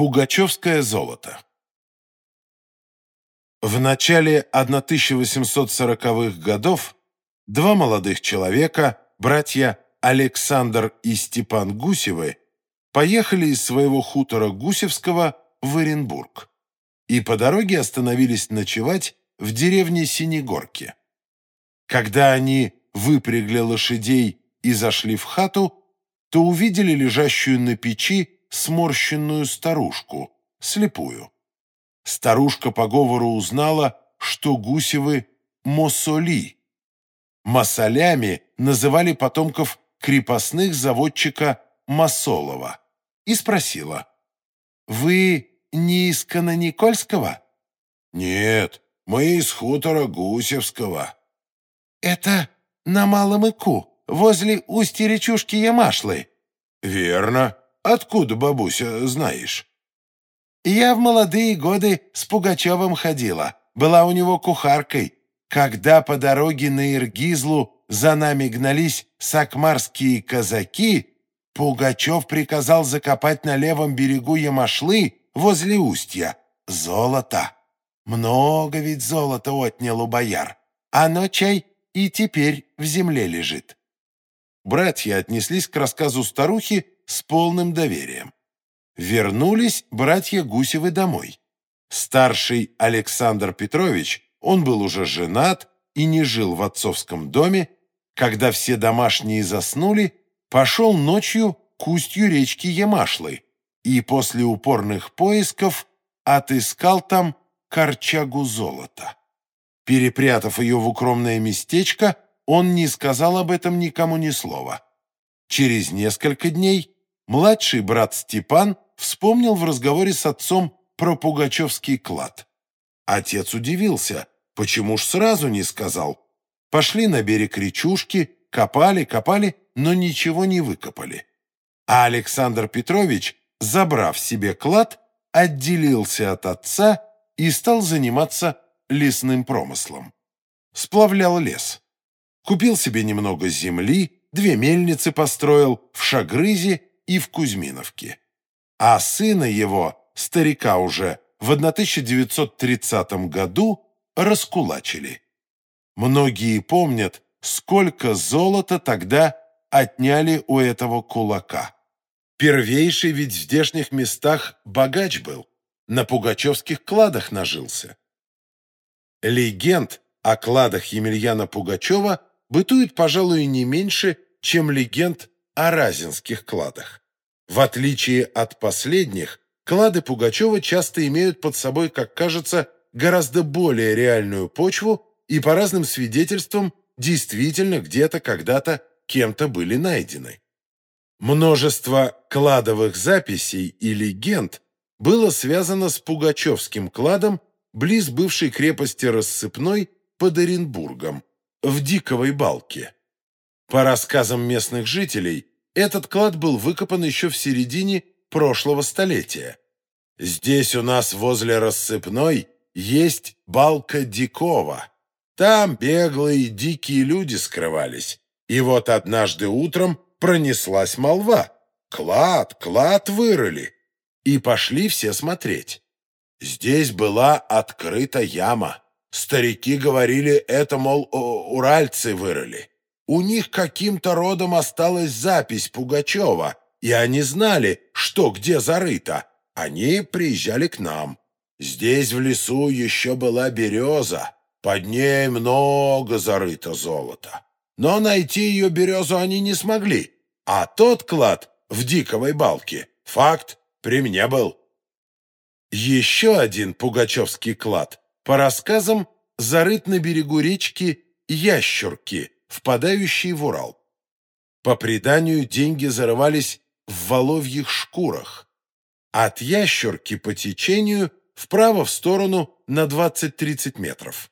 Пугачевское золото В начале 1840-х годов два молодых человека, братья Александр и Степан Гусевы, поехали из своего хутора Гусевского в Оренбург и по дороге остановились ночевать в деревне Синегорки. Когда они выпрягли лошадей и зашли в хату, то увидели лежащую на печи сморщенную старушку, слепую. Старушка по говору узнала, что Гусевы – мосоли. Масолями называли потомков крепостных заводчика Масолова и спросила, «Вы не из Каноникольского?» «Нет, мы из хутора Гусевского». «Это на Малом Ику, возле устья речушки Ямашлы». «Верно. Откуда, бабуся, знаешь?» «Я в молодые годы с Пугачевым ходила, была у него кухаркой. Когда по дороге на Иргизлу за нами гнались сакмарские казаки, Пугачев приказал закопать на левом берегу Ямашлы возле устья золото. Много ведь золота отнял у бояр. Оно, чай, и теперь в земле лежит». Братья отнеслись к рассказу старухи с полным доверием. Вернулись братья Гусевы домой. Старший Александр Петрович, он был уже женат и не жил в отцовском доме, когда все домашние заснули, пошел ночью к устью речки Ямашлы и после упорных поисков отыскал там корчагу золота. Перепрятав ее в укромное местечко, он не сказал об этом никому ни слова. Через несколько дней Младший брат Степан вспомнил в разговоре с отцом про пугачевский клад. Отец удивился, почему ж сразу не сказал. Пошли на берег речушки, копали, копали, но ничего не выкопали. А Александр Петрович, забрав себе клад, отделился от отца и стал заниматься лесным промыслом. Сплавлял лес. Купил себе немного земли, две мельницы построил в Шагрызе и в Кузьминовке. А сына его, старика уже, в 1930 году раскулачили. Многие помнят, сколько золота тогда отняли у этого кулака. Первейший ведь в здешних местах богач был, на пугачевских кладах нажился. Легенд о кладах Емельяна Пугачева бытует, пожалуй, не меньше, чем легенд о разинских кладах. В отличие от последних, клады Пугачева часто имеют под собой, как кажется, гораздо более реальную почву и по разным свидетельствам действительно где-то когда-то кем-то были найдены. Множество кладовых записей и легенд было связано с Пугачевским кладом близ бывшей крепости Рассыпной под Оренбургом, в Диковой Балке. По рассказам местных жителей, этот клад был выкопан еще в середине прошлого столетия. Здесь у нас возле Рассыпной есть балка Дикова. Там беглые дикие люди скрывались. И вот однажды утром пронеслась молва. Клад, клад вырыли. И пошли все смотреть. Здесь была открыта яма. Старики говорили, это, мол, уральцы вырыли. У них каким-то родом осталась запись Пугачева, и они знали, что где зарыто. Они приезжали к нам. Здесь в лесу еще была береза. Под ней много зарыто золота. Но найти ее березу они не смогли. А тот клад в диковой балке, факт, при мне был. Еще один пугачевский клад, по рассказам, зарыт на берегу речки Ящурки – впадающий в Урал. По преданию, деньги зарывались в воловьих шкурах. От ящерки по течению вправо в сторону на 20-30 метров.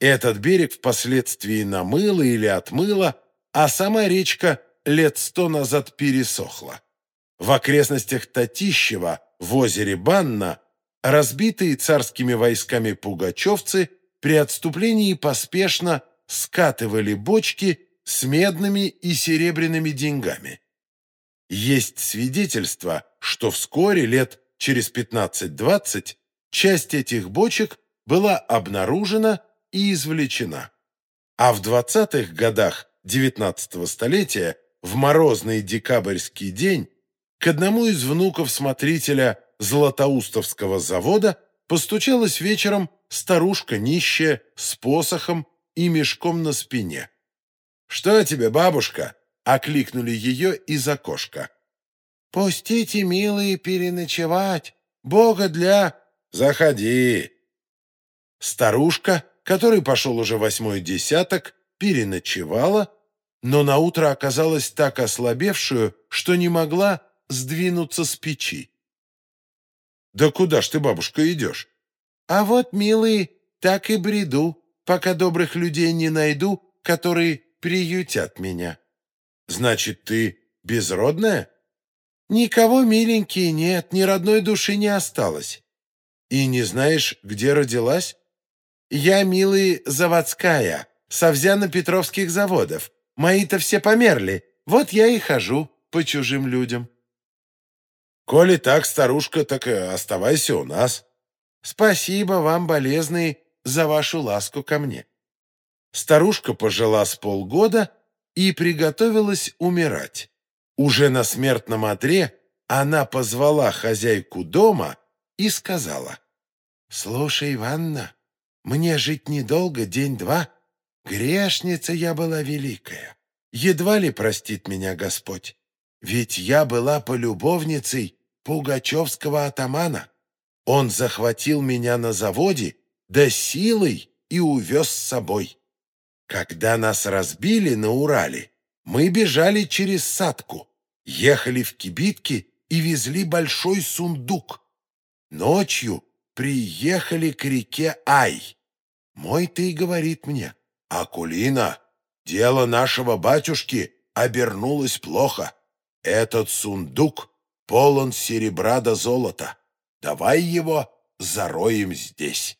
Этот берег впоследствии намыло или отмыло, а сама речка лет сто назад пересохла. В окрестностях Татищева, в озере Банна, разбитые царскими войсками пугачевцы при отступлении поспешно скатывали бочки с медными и серебряными деньгами. Есть свидетельство, что вскоре, лет через 15-20 часть этих бочек была обнаружена и извлечена. А в 20-х годах XIX столетия, в морозный декабрьский день, к одному из внуков смотрителя Златоустовского завода постучалась вечером старушка нищая с посохом и мешком на спине. «Что тебе, бабушка?» — окликнули ее из окошка. «Пустите, милые, переночевать. Бога для...» «Заходи!» Старушка, который пошел уже восьмой десяток, переночевала, но наутро оказалась так ослабевшую, что не могла сдвинуться с печи. «Да куда ж ты, бабушка, идешь?» «А вот, милые, так и бреду, пока добрых людей не найду, которые приютят меня». «Значит, ты безродная?» «Никого, миленькие, нет, ни родной души не осталось». «И не знаешь, где родилась?» «Я, милый, заводская, с Овзяно-Петровских заводов. Мои-то все померли, вот я и хожу по чужим людям». «Коли так, старушка, так оставайся у нас». «Спасибо вам, болезный, за вашу ласку ко мне». Старушка пожила с полгода и приготовилась умирать. Уже на смертном одре она позвала хозяйку дома и сказала, «Слушай, Иванна, мне жить недолго, день-два. Грешница я была великая. Едва ли простит меня Господь. Ведь я была полюбовницей пугачевского атамана. Он захватил меня на заводе, да силой и увез с собой. Когда нас разбили на Урале, мы бежали через садку, ехали в кибитке и везли большой сундук. Ночью приехали к реке Ай. Мой ты говорит мне, Акулина, дело нашего батюшки обернулось плохо. Этот сундук полон серебра до золота. Давай его зароем здесь.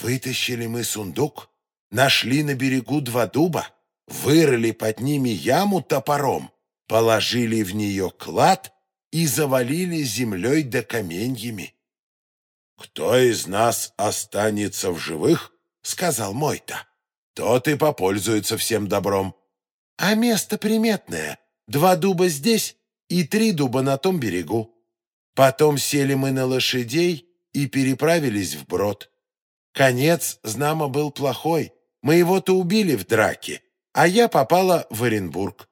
Вытащили мы сундук, нашли на берегу два дуба, вырыли под ними яму топором, положили в нее клад и завалили землей да каменьями. «Кто из нас останется в живых?» — сказал Мойта. «Тот и попользуется всем добром». «А место приметное. Два дуба здесь и три дуба на том берегу. Потом сели мы на лошадей и переправились в брод. Конец, знамо, был плохой. Мы его-то убили в драке, а я попала в Оренбург.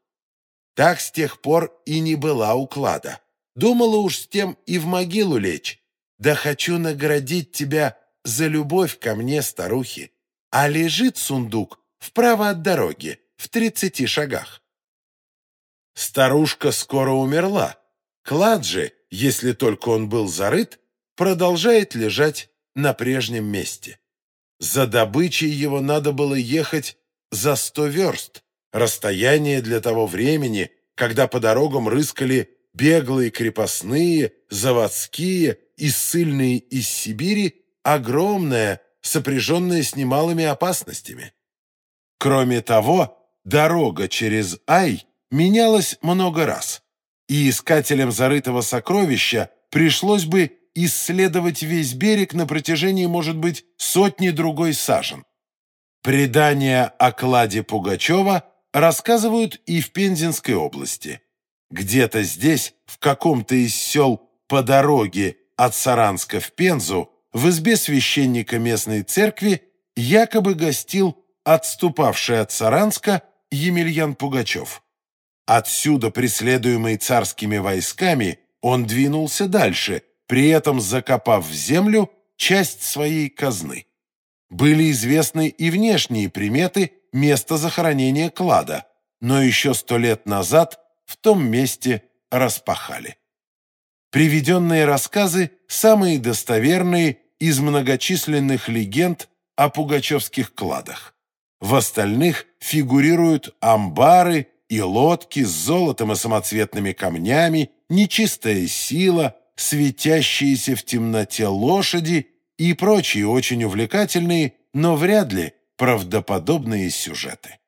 Так с тех пор и не была уклада. Думала уж с тем и в могилу лечь. Да хочу наградить тебя за любовь ко мне, старухи. А лежит сундук вправо от дороги, в тридцати шагах. Старушка скоро умерла. Клад же, если только он был зарыт, продолжает лежать на прежнем месте. За добычей его надо было ехать за сто верст, расстояние для того времени, когда по дорогам рыскали беглые крепостные, заводские и ссыльные из Сибири, огромное, сопряженное с немалыми опасностями. Кроме того, дорога через Ай менялась много раз, и искателям зарытого сокровища пришлось бы исследовать весь берег на протяжении, может быть, сотни другой сажен. Предания о кладе Пугачева рассказывают и в Пензенской области. Где-то здесь, в каком-то из сел по дороге от Саранска в Пензу, в избе священника местной церкви якобы гостил отступавший от Саранска Емельян Пугачев. Отсюда, преследуемый царскими войсками, он двинулся дальше, при этом закопав в землю часть своей казны. Были известны и внешние приметы места захоронения клада, но еще сто лет назад в том месте распахали. Приведенные рассказы – самые достоверные из многочисленных легенд о пугачевских кладах. В остальных фигурируют амбары и лодки с золотом и самоцветными камнями, нечистая сила, светящиеся в темноте лошади и прочие очень увлекательные, но вряд ли правдоподобные сюжеты.